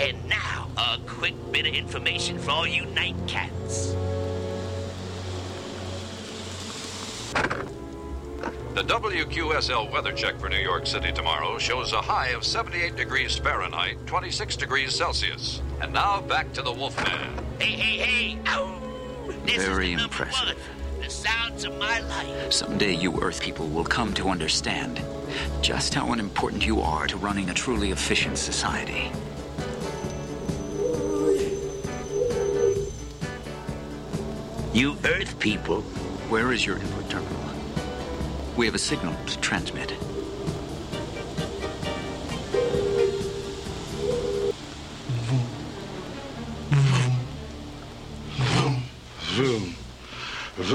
And now, a quick bit of information for all you night cats. The WQSL weather check for New York City tomorrow shows a high of 78 degrees Fahrenheit, 26 degrees Celsius. And now back to the Wolfman. Hey, hey, hey! Ow! This Very is the impressive. One, the sounds of my life. Someday you Earth people will come to understand just how unimportant you are to running a truly efficient society. You Earth people. Where is your input terminal? We have a signal to transmit. Vroom. Vroom. It's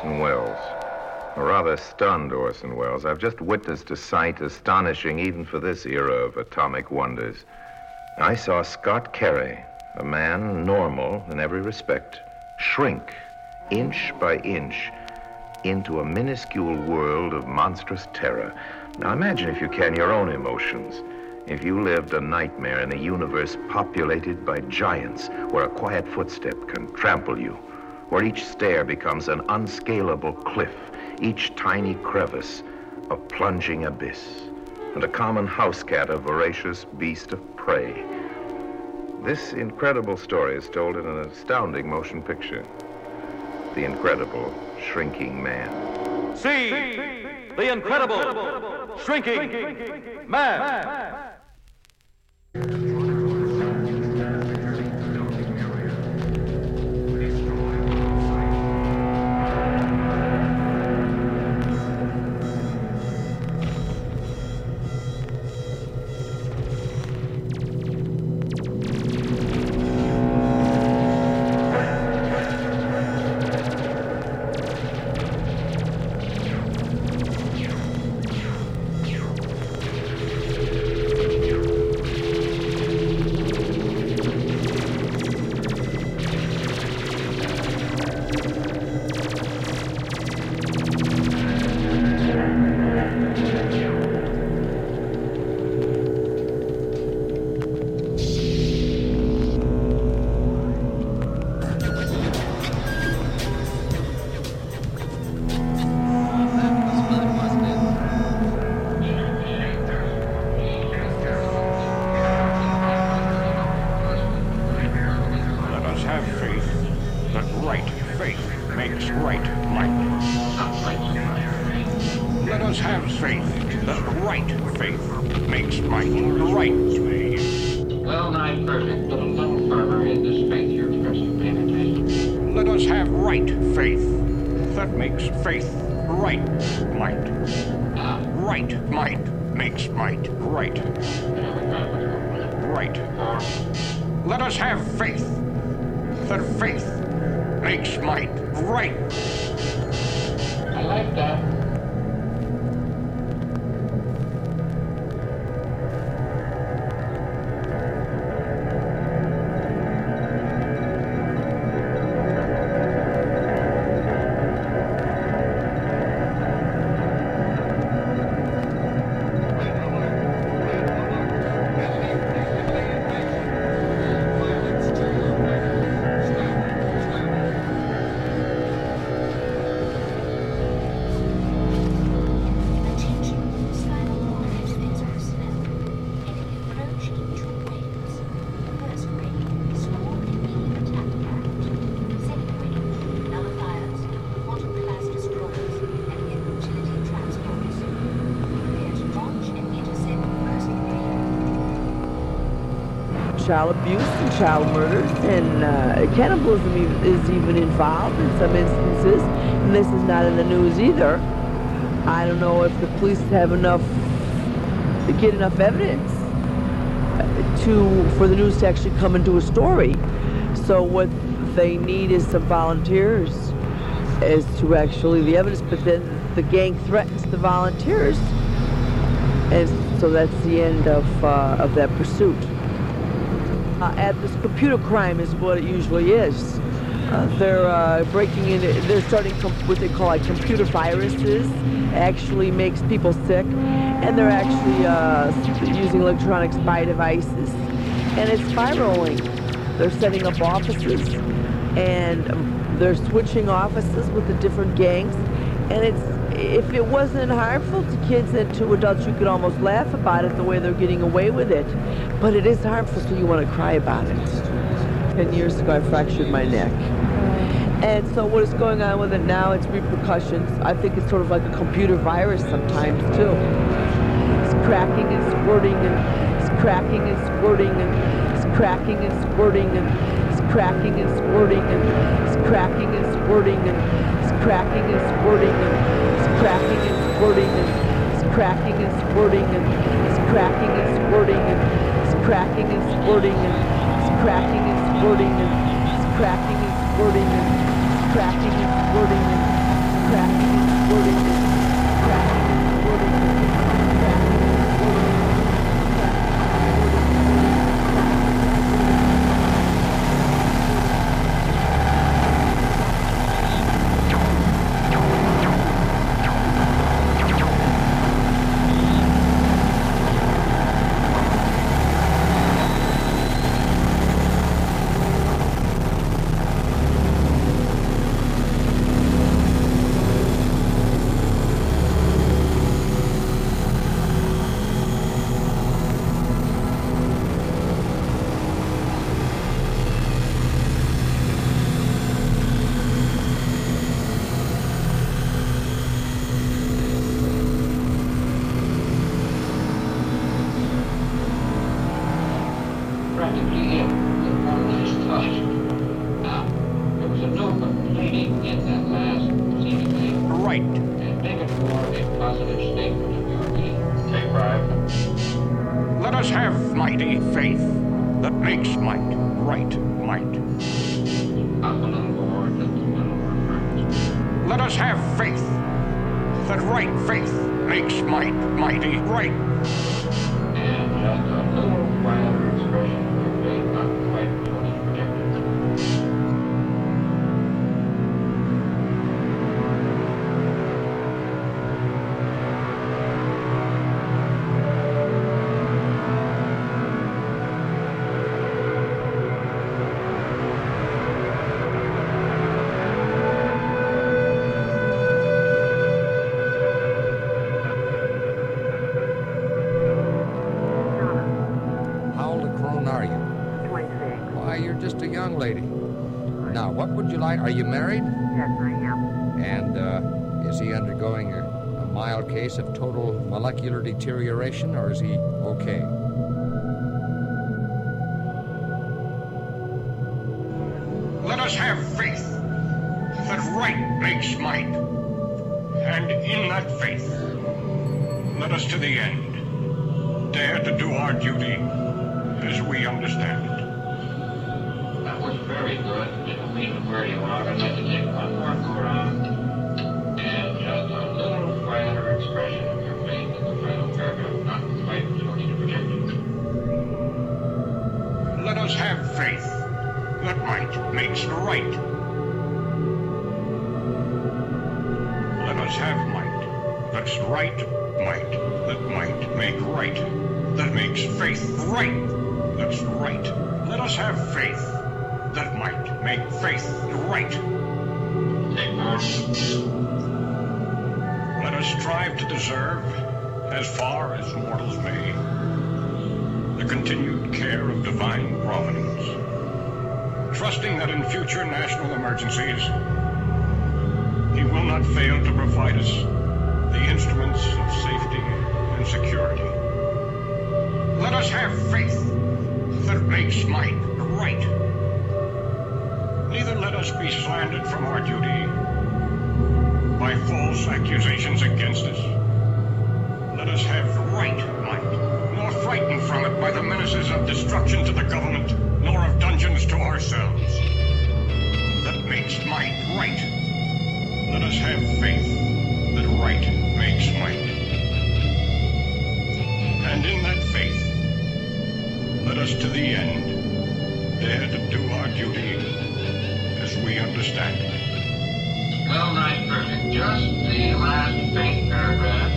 Orson Welles. A rather stunned Orson Welles. I've just witnessed a sight astonishing even for this era of atomic wonders. I saw Scott Carey, a man normal in every respect, shrink inch by inch into a minuscule world of monstrous terror. Now imagine, if you can, your own emotions If you lived a nightmare in a universe populated by giants, where a quiet footstep can trample you, where each stair becomes an unscalable cliff, each tiny crevice a plunging abyss, and a common house cat a voracious beast of prey. This incredible story is told in an astounding motion picture. The Incredible Shrinking Man. See the incredible shrinking man. Let child abuse and child murders and uh, cannibalism is even involved in some instances and this is not in the news either. I don't know if the police have enough to get enough evidence uh, to for the news to actually come into a story. So what they need is some volunteers as to actually the evidence but then the gang threatens the volunteers and so that's the end of uh, of that pursuit uh, at this computer crime is what it usually is. Uh, they're uh, breaking in, they're starting what they call like computer viruses, actually makes people sick, and they're actually uh, using electronic spy devices. And it's spiraling. They're setting up offices, and they're switching offices with the different gangs, and it's if it wasn't harmful to kids and to adults, you could almost laugh about it the way they're getting away with it. But it is harmful, so you want to cry about it. Ten years ago, I fractured my neck. And so what is going on with it now, it's repercussions. I think it's sort of like a computer virus sometimes, too. It's cracking and squirting and it's cracking and squirting and it's cracking and squirting and it's cracking and squirting and it's cracking and squirting and it's cracking and squirting and it's cracking and squirting and it's cracking and squirting and it's cracking and squirting and cracking and squirting and cracking and squirting and cracking and squirting and cracking and squirting and cracking and squirting and that right faith makes might mighty right. Are you married? Yes, I am. And uh, is he undergoing a, a mild case of total molecular deterioration, or is he okay? Let us have faith that right makes might. And in that faith, let us to the end dare to do our duty might makes right. Let us have might. That's right might. That might make right. That makes faith right. That's right. Let us have faith. That might make faith right. Let us strive to deserve, as far as mortals may, the continued care of divine providence, trusting that in future national emergencies, He will not fail to provide us the instruments of safety and security. Let us have faith that makes might right. Neither let us be slandered from our duty by false accusations against us. Let us have right might, nor frightened from it by the menaces of destruction to the government, to ourselves. That makes might right. Let us have faith that right makes might. And in that faith, let us to the end dare to do our duty as we understand it. Well, nice perfect. Just the last faint paragraph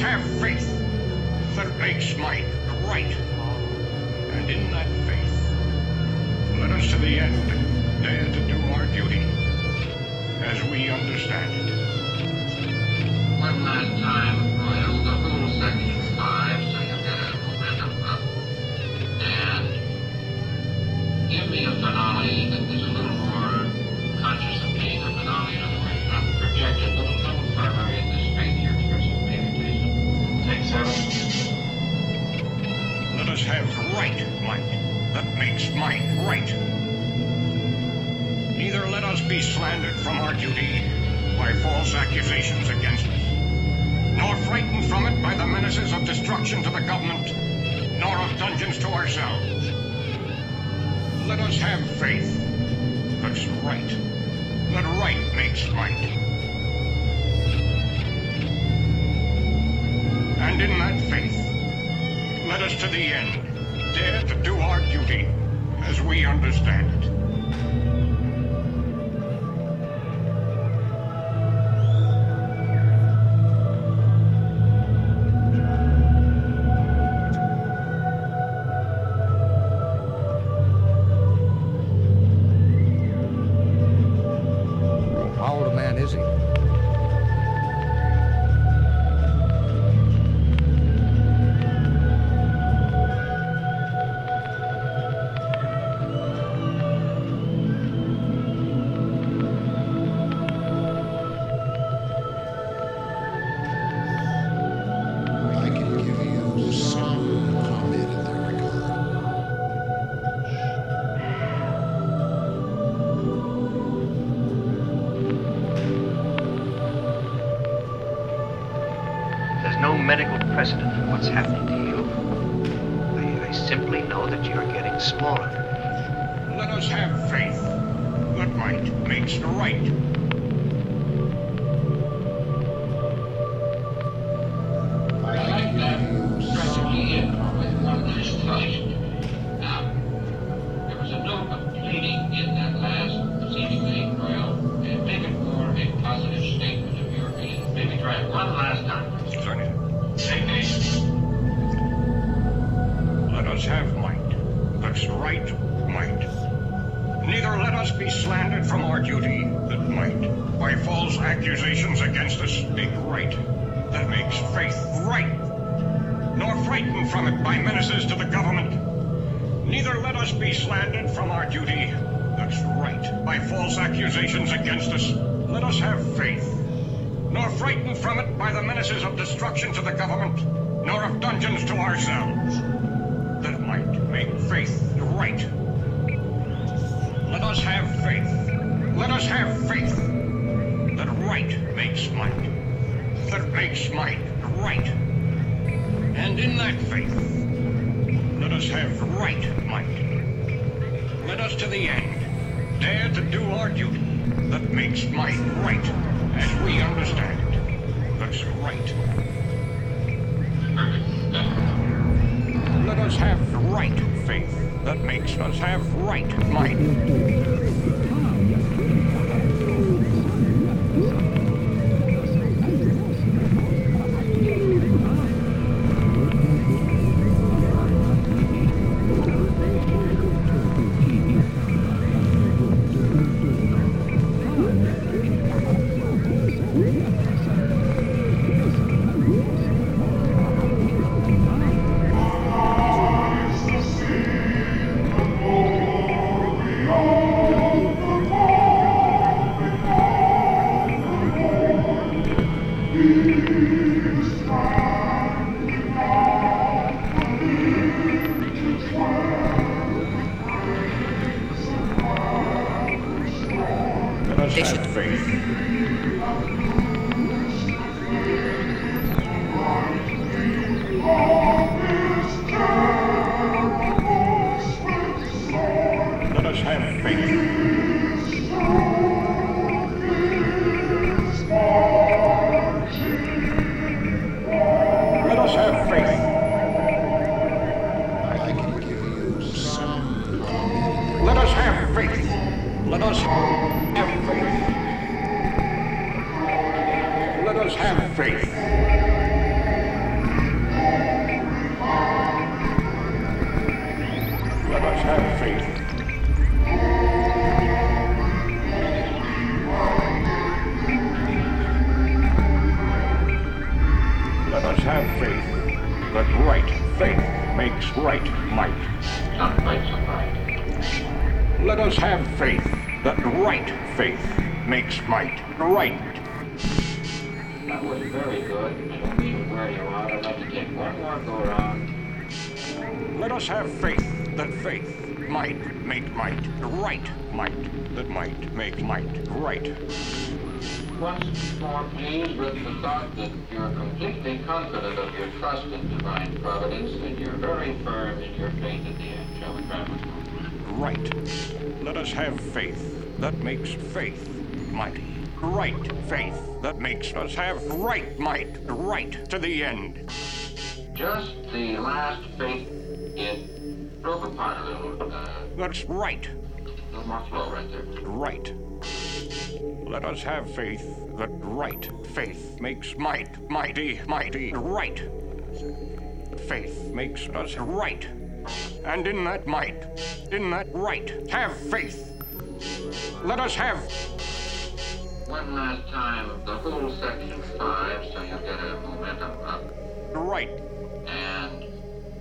have faith that makes might right. And in that faith, let us to the end dare to do our duty as we understand it. One last time, to the end. precedent for what's happening. the end. Dare to do our duty. That makes might right, as we understand it. That's right. Let us have right faith. That makes us have right might. right might. Let us have faith that right faith makes might right. That was very good. I don't mean very loud. I'd like to take one more go around. Let us have faith that faith might make might right might that might make might right. Once more, please, with the thought that you're completely confident of your trust in divine providence and you're very firm in your faith at the end. Shall we more? Right. Let us have faith. That makes faith mighty. Right faith. That makes us have right might. Right to the end. Just the last faith, it broke apart a little. Uh, That's right. a little more flow right there. Right. Let us have faith that right faith makes might, mighty, mighty, right. Faith makes us right. And in that might, in that right, have faith. Let us have. One last time, the whole section five, so you get a momentum up. Right. And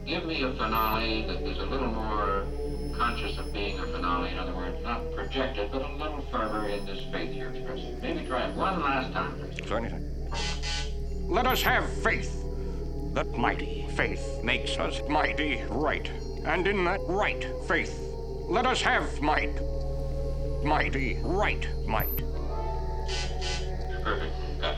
give me a finale that is a little more conscious of being a finale. In other words, not projected, but a little firmer in this faith you're expressing. Maybe try it one last time. Is there anything? Let us have faith. That mighty faith makes us mighty right. And in that right faith, let us have might. Mighty right might. Perfect. Got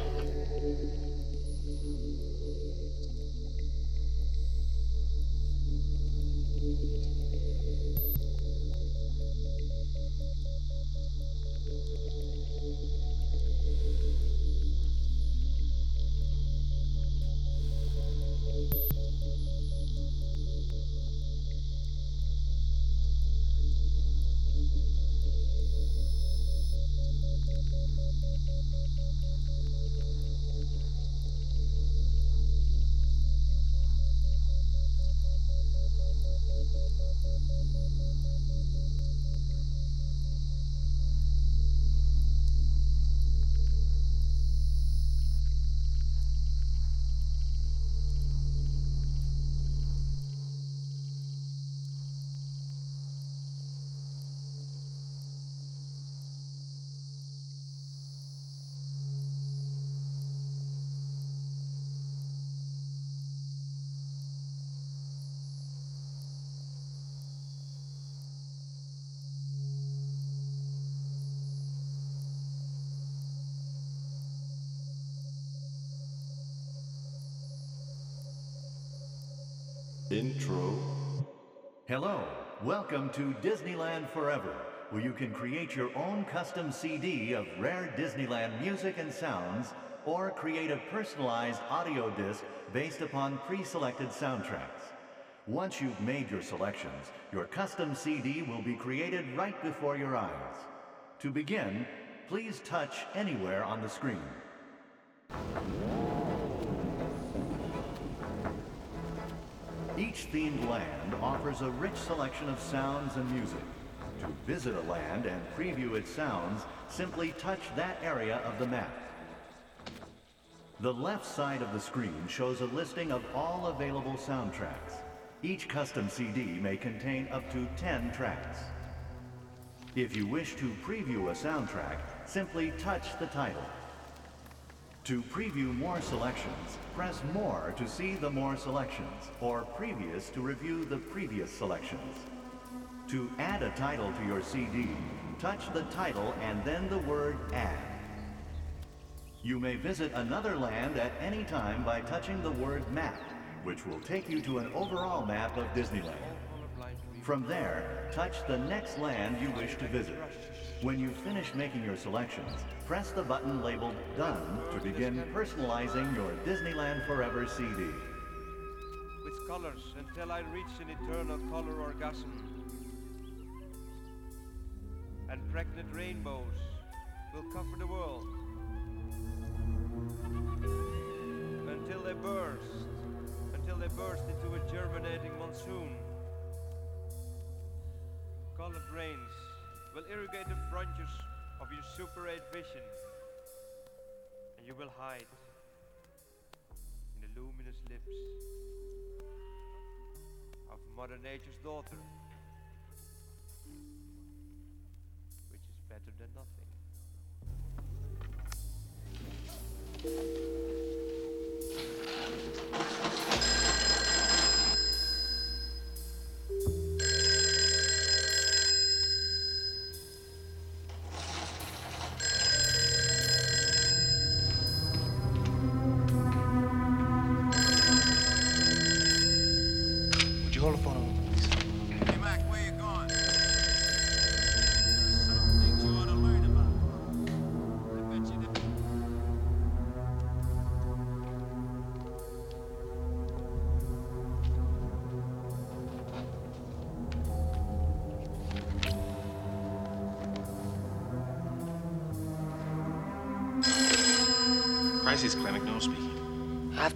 Intro. Hello, welcome to Disneyland Forever, where you can create your own custom CD of rare Disneyland music and sounds, or create a personalized audio disc based upon pre selected soundtracks. Once you've made your selections, your custom CD will be created right before your eyes. To begin, please touch anywhere on the screen. Each themed land offers a rich selection of sounds and music. To visit a land and preview its sounds, simply touch that area of the map. The left side of the screen shows a listing of all available soundtracks. Each custom CD may contain up to 10 tracks. If you wish to preview a soundtrack, simply touch the title. To preview more selections, press More to see the more selections, or Previous to review the previous selections. To add a title to your CD, touch the title and then the word Add. You may visit another land at any time by touching the word Map, which will take you to an overall map of Disneyland. From there, touch the next land you wish to visit. When you've finished making your selections, press the button labeled Done to begin personalizing your Disneyland Forever CD. with colors until I reach an eternal color orgasm. And pregnant rainbows will cover the world until they burst, until they burst into a germinating monsoon. Colored rains will irrigate the frontiers of your Super 8 vision, and you will hide in the luminous lips of Mother Nature's daughter, which is better than nothing.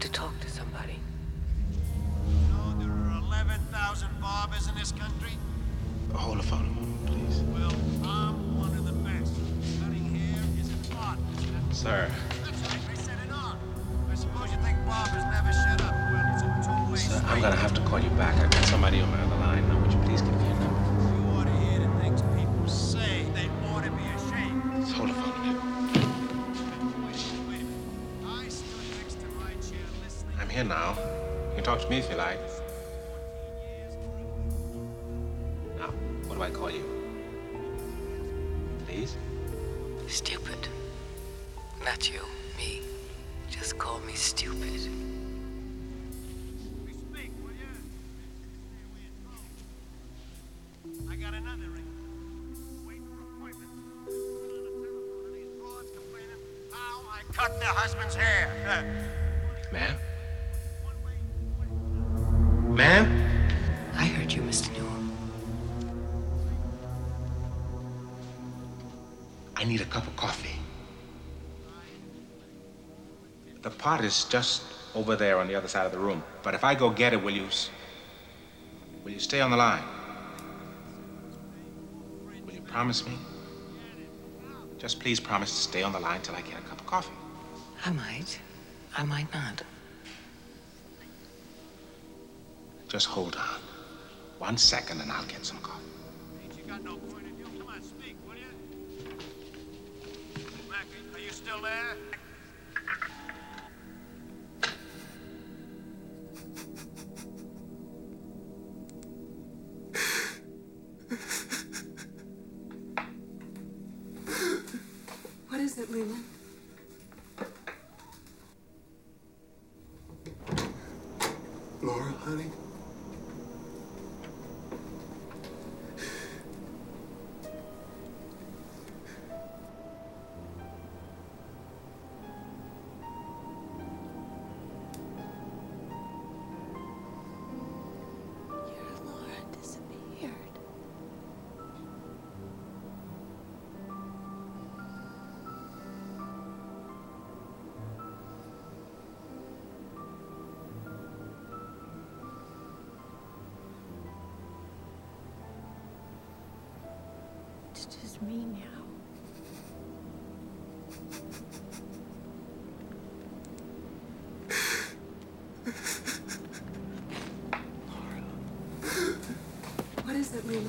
To talk The pot is just over there on the other side of the room. But if I go get it, will you. Will you stay on the line? Will you promise me? Just please promise to stay on the line till I get a cup of coffee. I might. I might not. Just hold on. One second and I'll get some coffee. You got no point of view. Come on, speak, will you? Mac, are you still there? It,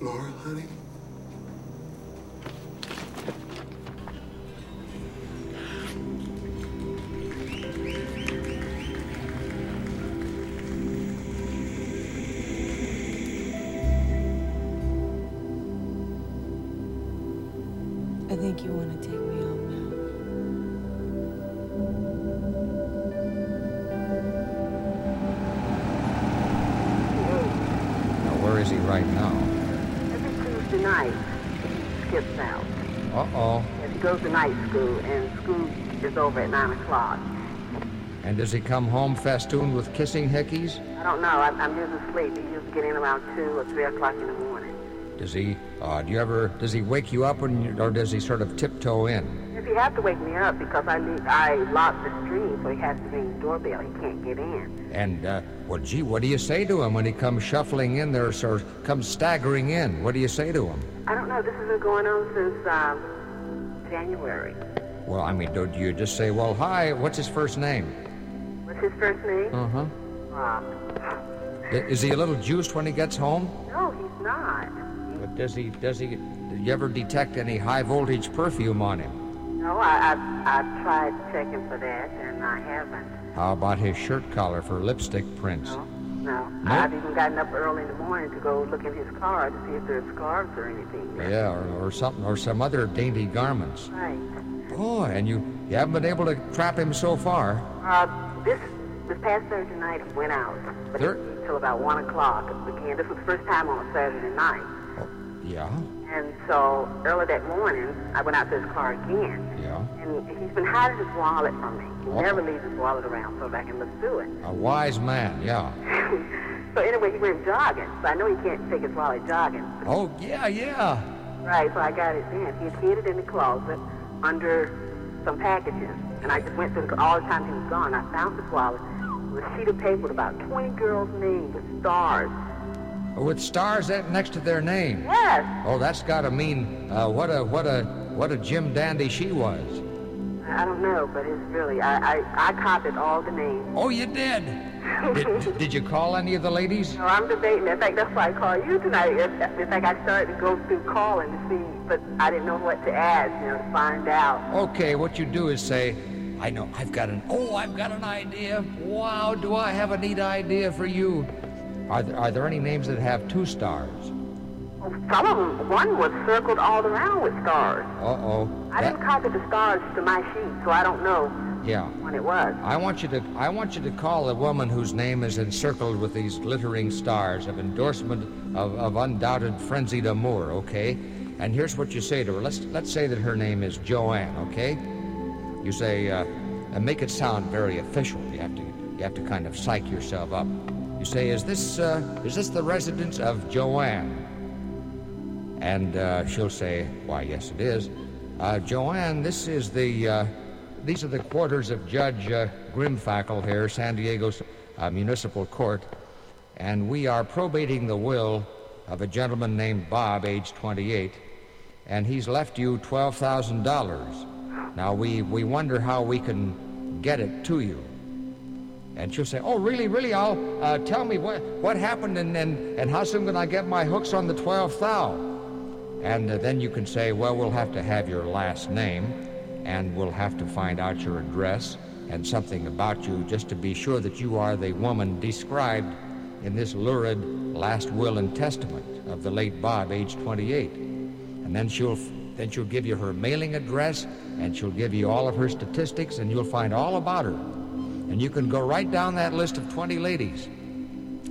Laura, honey? I think you want to take me home goes to night school, and school is over at 9 o'clock. And does he come home festooned with kissing hickeys? I don't know. I'm, I'm usually asleep. He usually get in around 2 or 3 o'clock in the morning. Does he, uh, do you ever, does he wake you up when you, or does he sort of tiptoe in? If he has to wake me up because I I locked the stream, so he has to ring the doorbell. He can't get in. And, uh, well, gee, what do you say to him when he comes shuffling in there, or comes staggering in? What do you say to him? I don't know. This has been going on since um, January. Well, I mean, do you just say, well, hi, what's his first name? What's his first name? Uh-huh. Rob. Is he a little juiced when he gets home? No, he's not. But does he, does he, do you ever detect any high voltage perfume on him? No, I, I, I tried checking for that, and I haven't. How about his shirt collar for lipstick prints? No. I've even gotten up early in the morning to go look in his car to see if there's scarves or anything. Yeah, or, or something, or some other dainty garments. Right. Boy, and you, you haven't been able to trap him so far. Uh, this this past Thursday night went out, but Thir- until about one o'clock again. This was the first time on a Saturday night, Oh, Yeah, and so early that morning I went out to his car again, yeah. and he's been hiding his wallet from me. He Oh. never leaves his wallet around so that I can look through it. A wise man, yeah. So anyway, he went jogging. So I know he can't take his wallet jogging. Oh, yeah, yeah. Right, so I got it then. He hid it in the closet under some packages. And I just went through the, all the time he was gone. I found the wallet. It was a sheet of paper with about 20 girls' names with stars. With stars at- next to their name. Yes. Oh, that's got to mean uh, what a what a what a Jim Dandy she was. I don't know, but it's really, I, I, I copied all the names. Oh, you did? Did, did you call any of the ladies? No, I'm debating. In fact, that's why I called you tonight. In in fact, I started to go through calling to see, but I didn't know what to ask, you know, to find out. Okay, what you do is say, I know, I've got an, oh, I've got an idea. Wow, do I have a neat idea for you? Are there, are there any names that have two stars? Some of them, one was circled all around with stars. Uh-oh. I That- didn't copy the stars to my sheet, so I don't know Yeah. when it was. I want you to I want you to call a woman whose name is encircled with these glittering stars of endorsement of, of undoubted frenzied amour, okay? And here's what you say to her. Let's let's say that her name is Joanne, okay? You say uh, and make it sound very official. You have to you have to kind of psych yourself up. You say, is this uh, is this the residence of Joanne? And uh, she'll say, why, yes, it is. Uh, Joanne, this is the, uh, these are the quarters of Judge uh, Grimfackle here, San Diego's uh, Municipal Court, and we are probating the will of a gentleman named Bob, age 28, and he's left you $12,000. Now, we, we wonder how we can get it to you. And she'll say, oh, really, really, I'll, uh, tell me what, what happened and, and, and how soon can I get my hooks on the 12th thou? And uh, then you can say, well, we'll have to have your last name, and we'll have to find out your address and something about you just to be sure that you are the woman described in this lurid last will and testament of the late Bob, age 28. And then she'll then she'll give you her mailing address, and she'll give you all of her statistics, and you'll find all about her. And you can go right down that list of 20 ladies.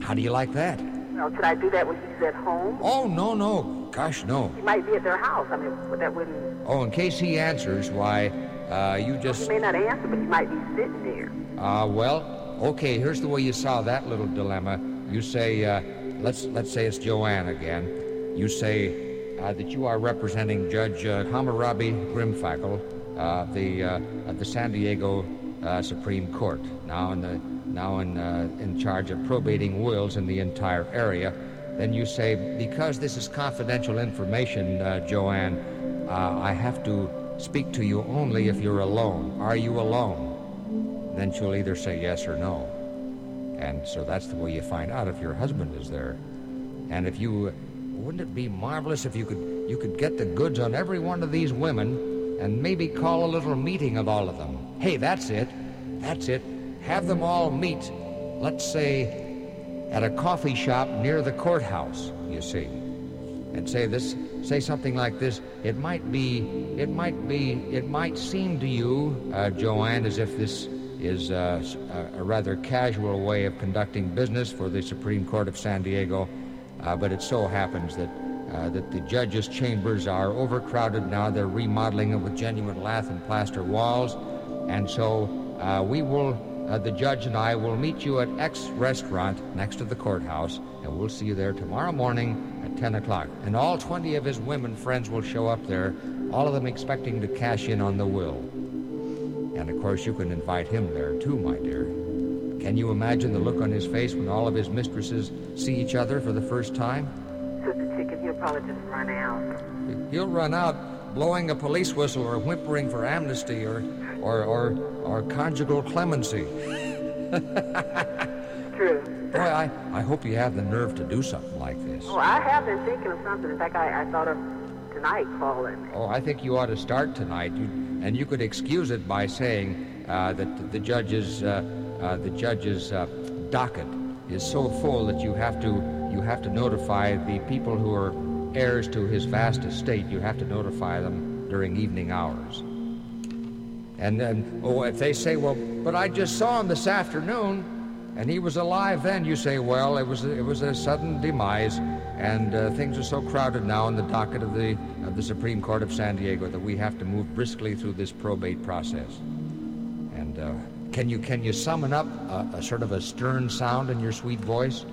How do you like that? Well, should I do that when he's at home? Oh, no, no. Gosh, no. He might be at their house. I mean, that wouldn't. Oh, in case he answers, why, uh, you He just. may not answer, but he might be sitting there. Uh, well, okay, here's the way you solve that little dilemma. You say, uh, let's, let's say it's Joanne again. You say uh, that you are representing Judge uh, Hammurabi Grimfackle, uh, the, uh, the San Diego uh, Supreme Court, now in, the, now in, uh, in charge of probating wills in the entire area. Then you say, because this is confidential information, uh, Joanne, uh, I have to speak to you only if you're alone. Are you alone? Then she'll either say yes or no. And so that's the way you find out if your husband is there. And if you, wouldn't it be marvelous if you could, you could get the goods on every one of these women and maybe call a little meeting of all of them? Hey, that's it. That's it. Have them all meet, let's say, at a coffee shop near the courthouse, you see. And say this, say something like this. It might be, it might be, it might seem to you, uh, Joanne, as if this is uh, a, rather casual way of conducting business for the Supreme Court of San Diego, uh, but it so happens that uh, that the judges' chambers are overcrowded now. They're remodeling them with genuine lath and plaster walls, and so uh, we will. Uh, the judge and I will meet you at X restaurant next to the courthouse, and we'll see you there tomorrow morning at 10 o'clock. And all 20 of his women friends will show up there, all of them expecting to cash in on the will. And of course, you can invite him there too, my dear. Can you imagine the look on his face when all of his mistresses see each other for the first time? Sister Chicken, he'll probably just run out. He'll run out blowing a police whistle or whimpering for amnesty or, or, or, or conjugal clemency. True. Boy, I, I hope you have the nerve to do something like this. Oh, I have been thinking of something. In fact, I, I thought of tonight calling. Oh, I think you ought to start tonight, you, and you could excuse it by saying uh, that the judge's uh, uh, the judge's uh, docket is so full that you have to you have to notify the people who are heirs to his vast estate. You have to notify them during evening hours. And then, oh, if they say, well, but I just saw him this afternoon, and he was alive then, you say, well, it was it was a sudden demise, and uh, things are so crowded now in the docket of the of the Supreme Court of San Diego that we have to move briskly through this probate process. And uh, can you can you summon up a, a sort of a stern sound in your sweet voice?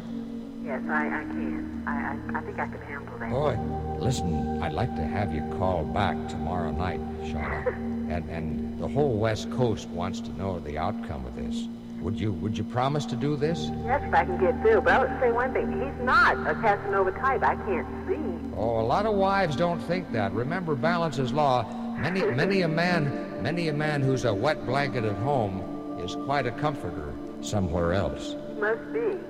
Yes, I, I can. I, I, I think I can handle that. Boy, listen, I'd like to have you call back tomorrow night, Shauna. And, and the whole West Coast wants to know the outcome of this. Would you would you promise to do this? Yes, if I can get through. But I would say one thing. He's not a Casanova type. I can't see. Oh, a lot of wives don't think that. Remember, balance is law. Many many a man many a man who's a wet blanket at home is quite a comforter somewhere else. He must be.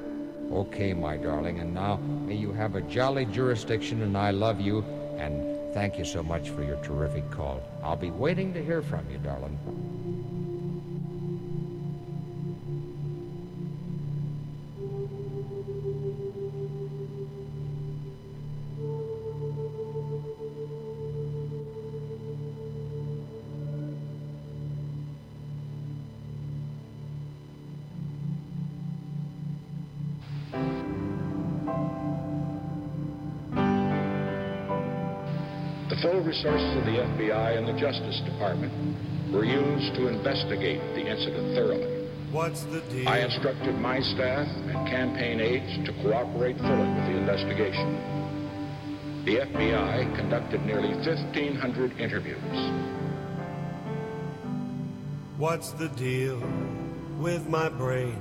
Okay, my darling, and now may you have a jolly jurisdiction, and I love you, and thank you so much for your terrific call. I'll be waiting to hear from you, darling. Resources of the FBI and the Justice Department were used to investigate the incident thoroughly. What's the deal? I instructed my staff and campaign aides to cooperate fully with the investigation. The FBI conducted nearly 1,500 interviews. What's the deal with my brain?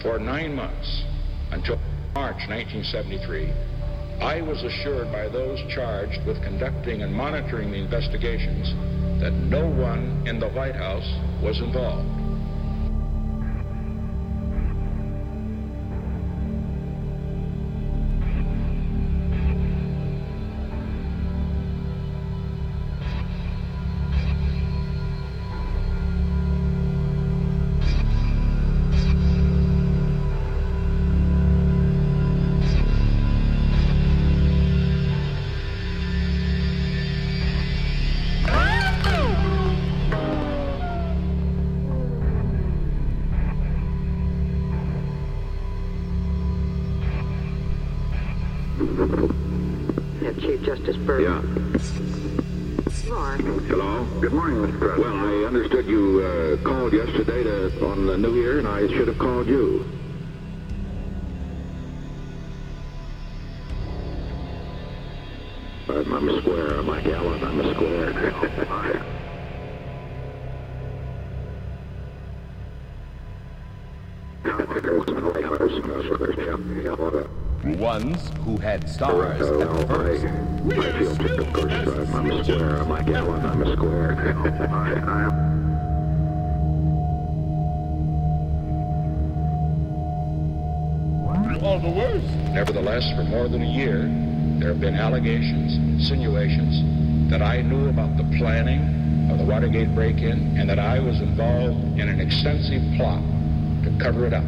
For nine months, until March 1973, I was assured by those charged with conducting and monitoring the investigations that no one in the White House was involved. Chief Justice Burke. Yeah. Mark. Hello. Good morning, Mr. President. Well, I understood you uh, called yesterday to, on the New Year, and I should have called you. I'm, I'm a square. I'm like Alan. I'm a square. Ones who had stars at first. I feel just, of course, I'm, I'm a square. I'm like Alan. I'm a square. I, I, all the worst. Nevertheless, for more than a year, there have been allegations, insinuations that I knew about the planning of the Watergate break-in and that I was involved in an extensive plot to cover it up.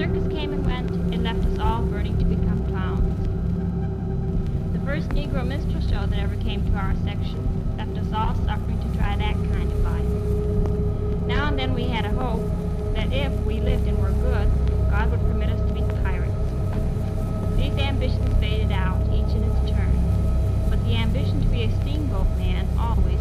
Circus came and went, it left us all burning to become clowns. The first Negro minstrel show that ever came to our section left us all suffering to try that kind of life. Now and then we had a hope that if we lived and were good, God would permit us to be pirates. These ambitions faded out, each in its turn, but the ambition to be a steamboat man always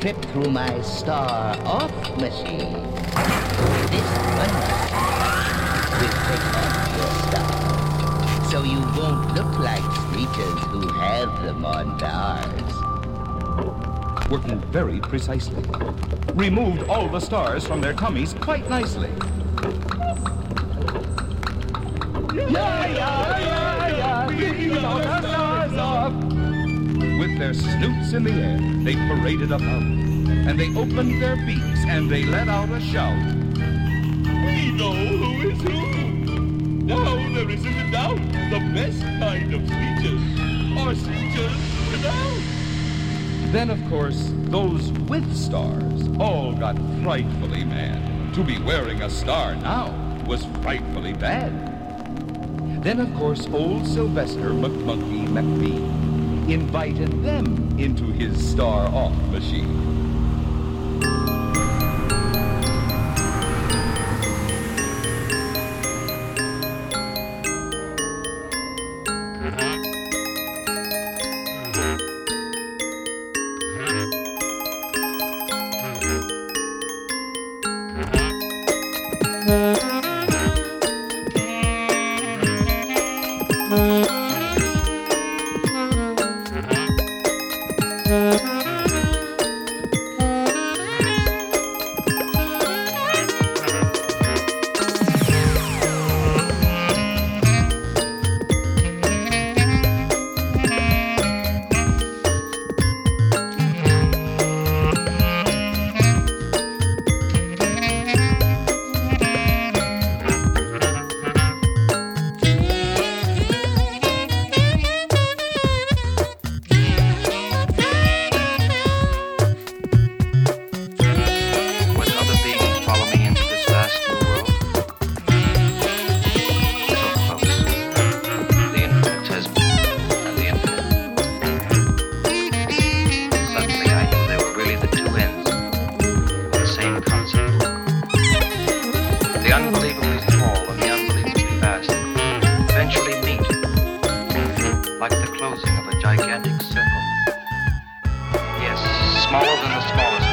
trip through my star off machine. This one will take your star, so you won't look like Sneetches who have them on bars. Working very precisely. Removed all the stars from their tummies quite nicely. Yeah, yeah. their snoots in the air, they paraded about. And they opened their beaks and they let out a shout. We know who is who. Now there isn't a doubt. The best kind of Sneetches are Sneetches without. Then, of course, those with stars all got frightfully mad. To be wearing a star now was frightfully bad. Then, of course, old Sylvester McMonkey McBean invited them into his star off machine. like the closing of a gigantic circle. Yes, smaller than the smallest.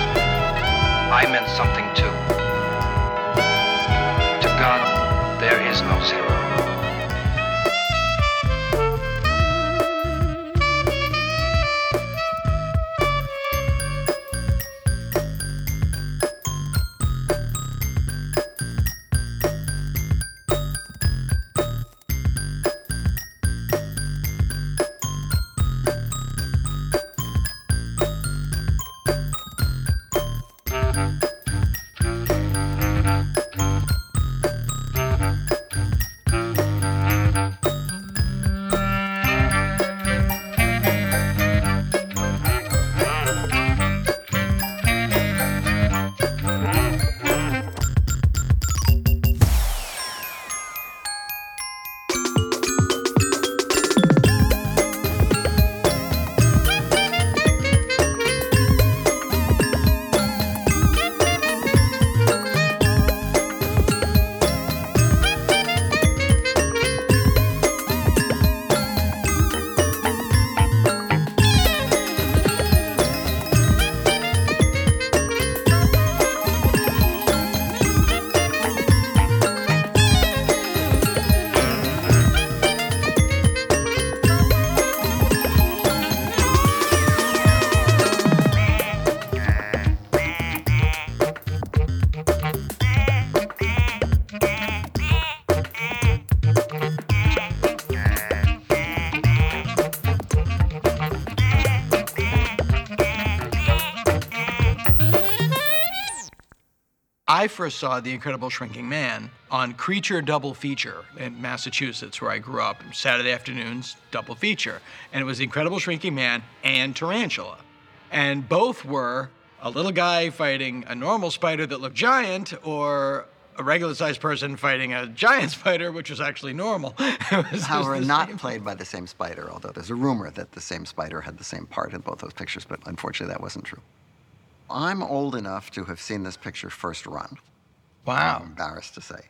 I meant something too. To God, there is no zero. I first saw The Incredible Shrinking Man on Creature Double Feature in Massachusetts, where I grew up. Saturday afternoons, double feature. And it was The Incredible Shrinking Man and Tarantula. And both were a little guy fighting a normal spider that looked giant, or a regular sized person fighting a giant spider, which was actually normal. Was- However, it was the not same- played by the same spider, although there's a rumor that the same spider had the same part in both those pictures, but unfortunately that wasn't true. I'm old enough to have seen this picture first run. Wow. I'm embarrassed to say.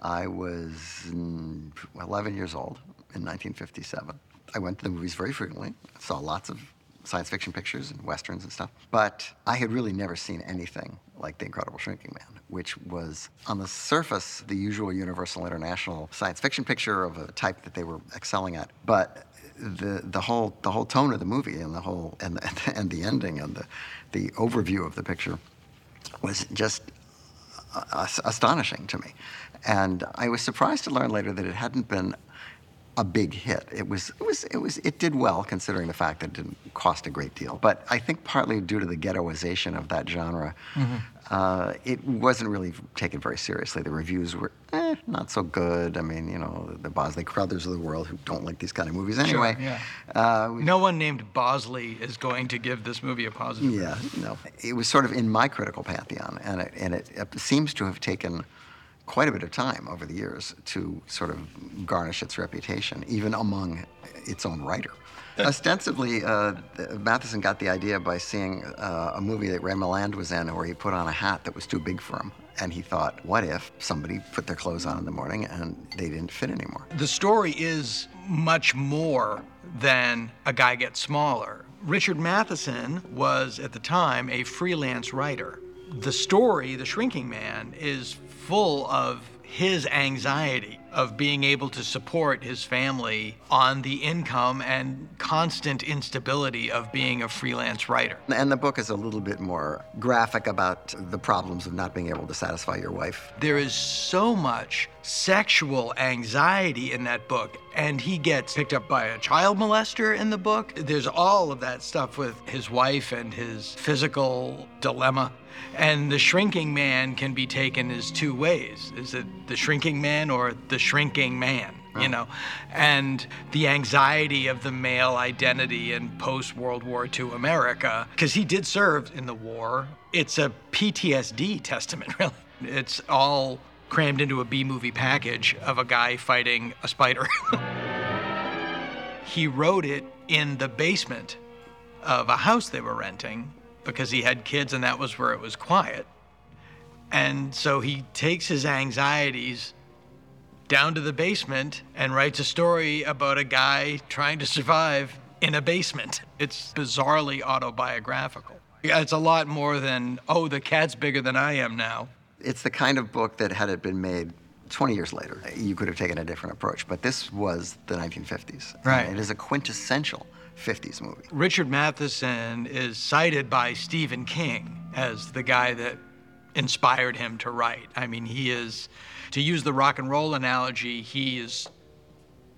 I was mm, 11 years old in 1957. I went to the movies very frequently, saw lots of science fiction pictures and westerns and stuff, but I had really never seen anything like The Incredible Shrinking Man, which was on the surface the usual Universal International science fiction picture of a type that they were excelling at. But the the whole the whole tone of the movie and the whole and the, and the ending and the the overview of the picture was just astonishing to me. And I was surprised to learn later that it hadn't been a big hit. It was, it was, it was, it did well considering the fact that it didn't cost a great deal. But I think partly due to the ghettoization of that genre, mm-hmm. Uh, it wasn't really taken very seriously. The reviews were eh, not so good. I mean, you know, the Bosley Crowthers of the world who don't like these kind of movies anyway. Sure, yeah. Uh, no one named Bosley is going to give this movie a positive. yeah, no. It was sort of in my critical pantheon, and it, and it, it seems to have taken quite a bit of time over the years to sort of garnish its reputation, even among its own writer. Ostensibly, uh, Matheson got the idea by seeing uh, a movie that Ray Milland was in where he put on a hat that was too big for him. And he thought, what if somebody put their clothes on in the morning and they didn't fit anymore? The story is much more than a guy gets smaller. Richard Matheson was, at the time, a freelance writer. The story, The Shrinking Man, is full of his anxiety of being able to support his family on the income and constant instability of being a freelance writer. And the book is a little bit more graphic about the problems of not being able to satisfy your wife. There is so much sexual anxiety in that book, and he gets picked up by a child molester in the book. There's all of that stuff with his wife and his physical dilemma. And the shrinking man can be taken as two ways. Is it the shrinking man or the shrinking man? You know, and the anxiety of the male identity in post World War II America, because he did serve in the war. It's a PTSD testament, really. It's all crammed into a B movie package of a guy fighting a spider. he wrote it in the basement of a house they were renting because he had kids and that was where it was quiet. And so he takes his anxieties down to the basement and writes a story about a guy trying to survive in a basement. It's bizarrely autobiographical. Yeah, It's a lot more than, oh, the cat's bigger than I am now. It's the kind of book that, had it been made 20 years later, you could have taken a different approach. But this was the 1950s. Right. it is a quintessential 50s movie. Richard Matheson is cited by Stephen King as the guy that inspired him to write. I mean, he is, to use the rock and roll analogy, he is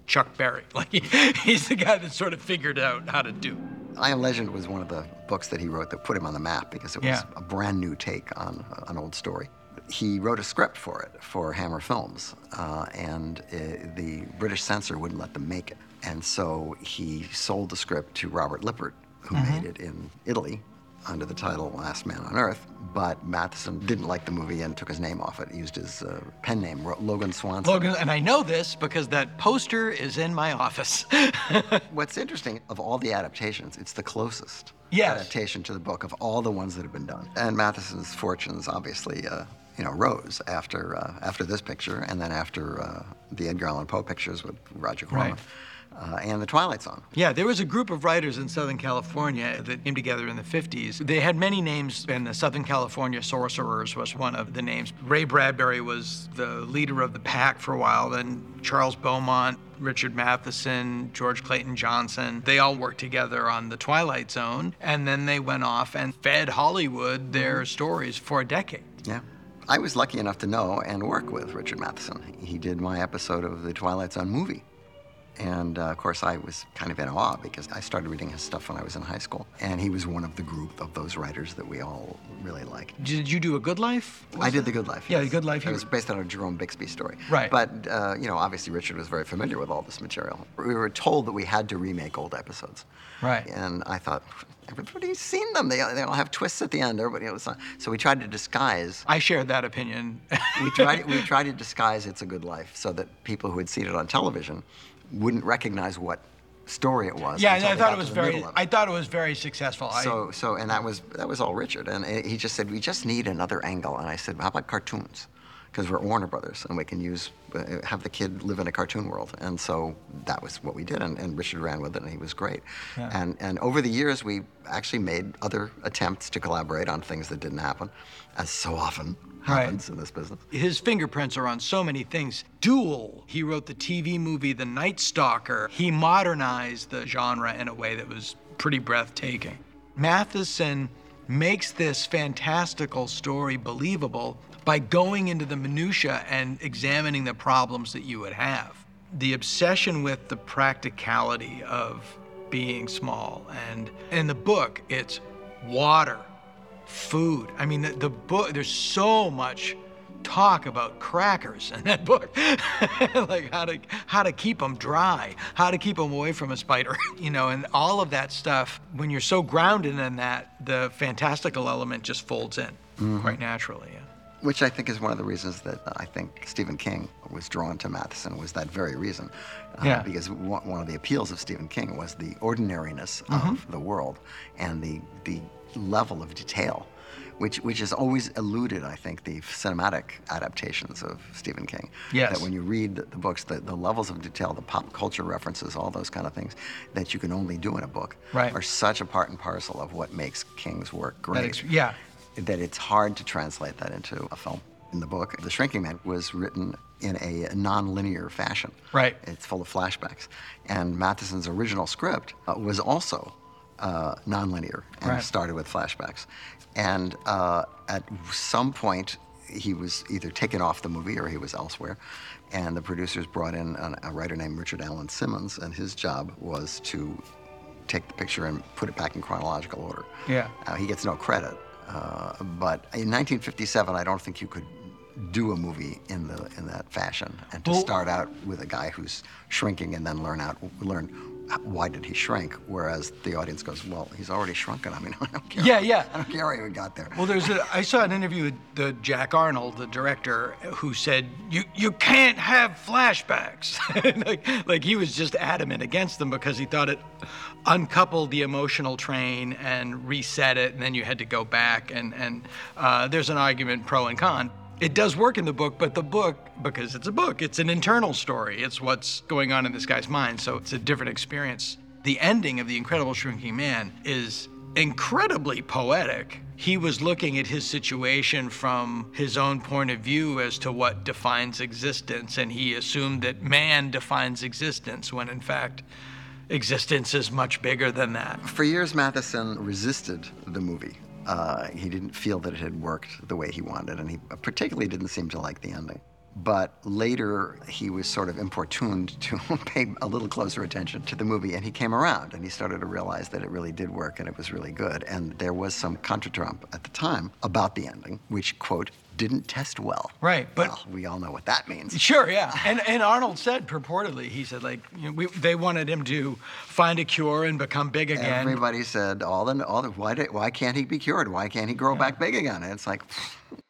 Chuck Berry. Like, he, he's the guy that sort of figured out how to do. I Am Legend was one of the books that he wrote that put him on the map because it was Yeah. a brand new take on uh, an old story. He wrote a script for it for Hammer Films, uh, and uh, the British censor wouldn't let them make it. And so he sold the script to Robert Lippert, who Mhm. made it in Italy under the title Last Man on Earth. But Matheson didn't like the movie and took his name off it. He used his uh, pen name, Logan Swanson. Logan, and I know this because that poster is in my office. What's interesting, of all the adaptations, it's the closest Yes. adaptation to the book of all the ones that have been done. And Matheson's fortunes obviously, uh, you know, rose after uh, after this picture, and then after uh, the Edgar Allan Poe pictures with Roger Corman, Right. Uh, and the Twilight Zone. Yeah, there was a group of writers in Southern California that came together in the 50s. They had many names, and the Southern California Sorcerers was one of the names. Ray Bradbury was the leader of the pack for a while, then Charles Beaumont, Richard Matheson, George Clayton Johnson. They all worked together on The Twilight Zone, and then they went off and fed Hollywood their stories for a decade. Yeah. I was lucky enough to know and work with Richard Matheson. He did my episode of the Twilight Zone movie. And uh, of course, I was kind of in awe because I started reading his stuff when I was in high school. And he was one of the group of those writers that we all really liked. Did you do A Good Life? I did The Good Life. Yeah. The Good Life. It was based on a Jerome Bixby story. Right. But, uh, you know, obviously Richard was very familiar with all this material. We were told that we had to remake old episodes. Right. And I thought, everybody's seen them. They, they all have twists at the end. Everybody else. So we tried to disguise. I shared that opinion. we tried. We tried to disguise "It's a Good Life" so that people who had seen it on television wouldn't recognize what story it was. Yeah, until I they thought got it to was the very. middle of it. I thought it was very successful. I- So, so, and that was that was all Richard, and he just said we just need another angle, and I said, how about cartoons? Because we're Warner Brothers, and we can use uh, have the kid live in a cartoon world, and so that was what we did, and, and Richard ran with it, and he was great. Yeah. And and over the years, we actually made other attempts to collaborate on things that didn't happen, as so often Right. happens in this business. His fingerprints are on so many things. Duel, he wrote the TV movie The Night Stalker. He modernized the genre in a way that was pretty breathtaking. Matheson makes this fantastical story believable by going into the minutia and examining the problems that you would have. The obsession with the practicality of being small and in the book it's water food. I mean, the, the book, there's so much talk about crackers in that book. like how to how to keep them dry, how to keep them away from a spider, you know, and all of that stuff. When you're so grounded in that, the fantastical element just folds in Mhm. quite naturally. Which I think is one of the reasons that I think Stephen King was drawn to Matheson was that very reason. Uh, Yeah. Because one of the appeals of Stephen King was the ordinariness Mhm. of the world and the the level of detail, which which has always eluded, I think, the cinematic adaptations of Stephen King. Yes. That when you read the, the books, the, the levels of detail, the pop culture references, all those kind of things that you can only do in a book Right. are such a part and parcel of what makes King's work great ex- yeah. That it's hard to translate that into a film. In the book, The Shrinking Man was written in a non-linear fashion. Right. It's full of flashbacks. And Matheson's original script uh, was also uh, non-linear and Right. started with flashbacks. And uh, at some point, he was either taken off the movie or he was elsewhere. And the producers brought in an, a writer named Richard Allen Simmons, and his job was to take the picture and put it back in chronological order. Yeah. Uh, he gets no credit. Uh, but in 1957, I don't think you could do a movie in the in that fashion and to Well- start out with a guy who's shrinking and then learn out learn why did he shrink whereas the audience goes well he's already shrunken i mean i don't care Yeah, yeah. i don't care how he got there Well, there's a. I saw an interview with the Jack Arnold, the director, who said you you can't have flashbacks. like like he was just adamant against them because he thought it uncoupled the emotional train and reset it, and then you had to go back. And and uh, there's an argument pro and con. It does work in the book, but the book, because it's a book, it's an internal story. It's what's going on in this guy's mind, so it's a different experience. The ending of The Incredible Shrinking Man is incredibly poetic. He was looking at his situation from his own point of view as to what defines existence, and he assumed that man defines existence when in fact existence is much bigger than that. For years, Matheson resisted the movie. Uh, he didn't feel that it had worked the way he wanted, and he particularly didn't seem to like the ending. But later, he was sort of importuned to pay a little closer attention to the movie, and he came around and he started to realize that it really did work and it was really good. And there was some contretemps at the time about the ending, which, quote, didn't test well. Right, but well, we all know what that means. Sure, yeah. And and Arnold said purportedly, he said like you know, we, they wanted him to find a cure and become big again. Everybody said all the all the why did, why can't he be cured? Why can't he grow yeah. back big again? And it's like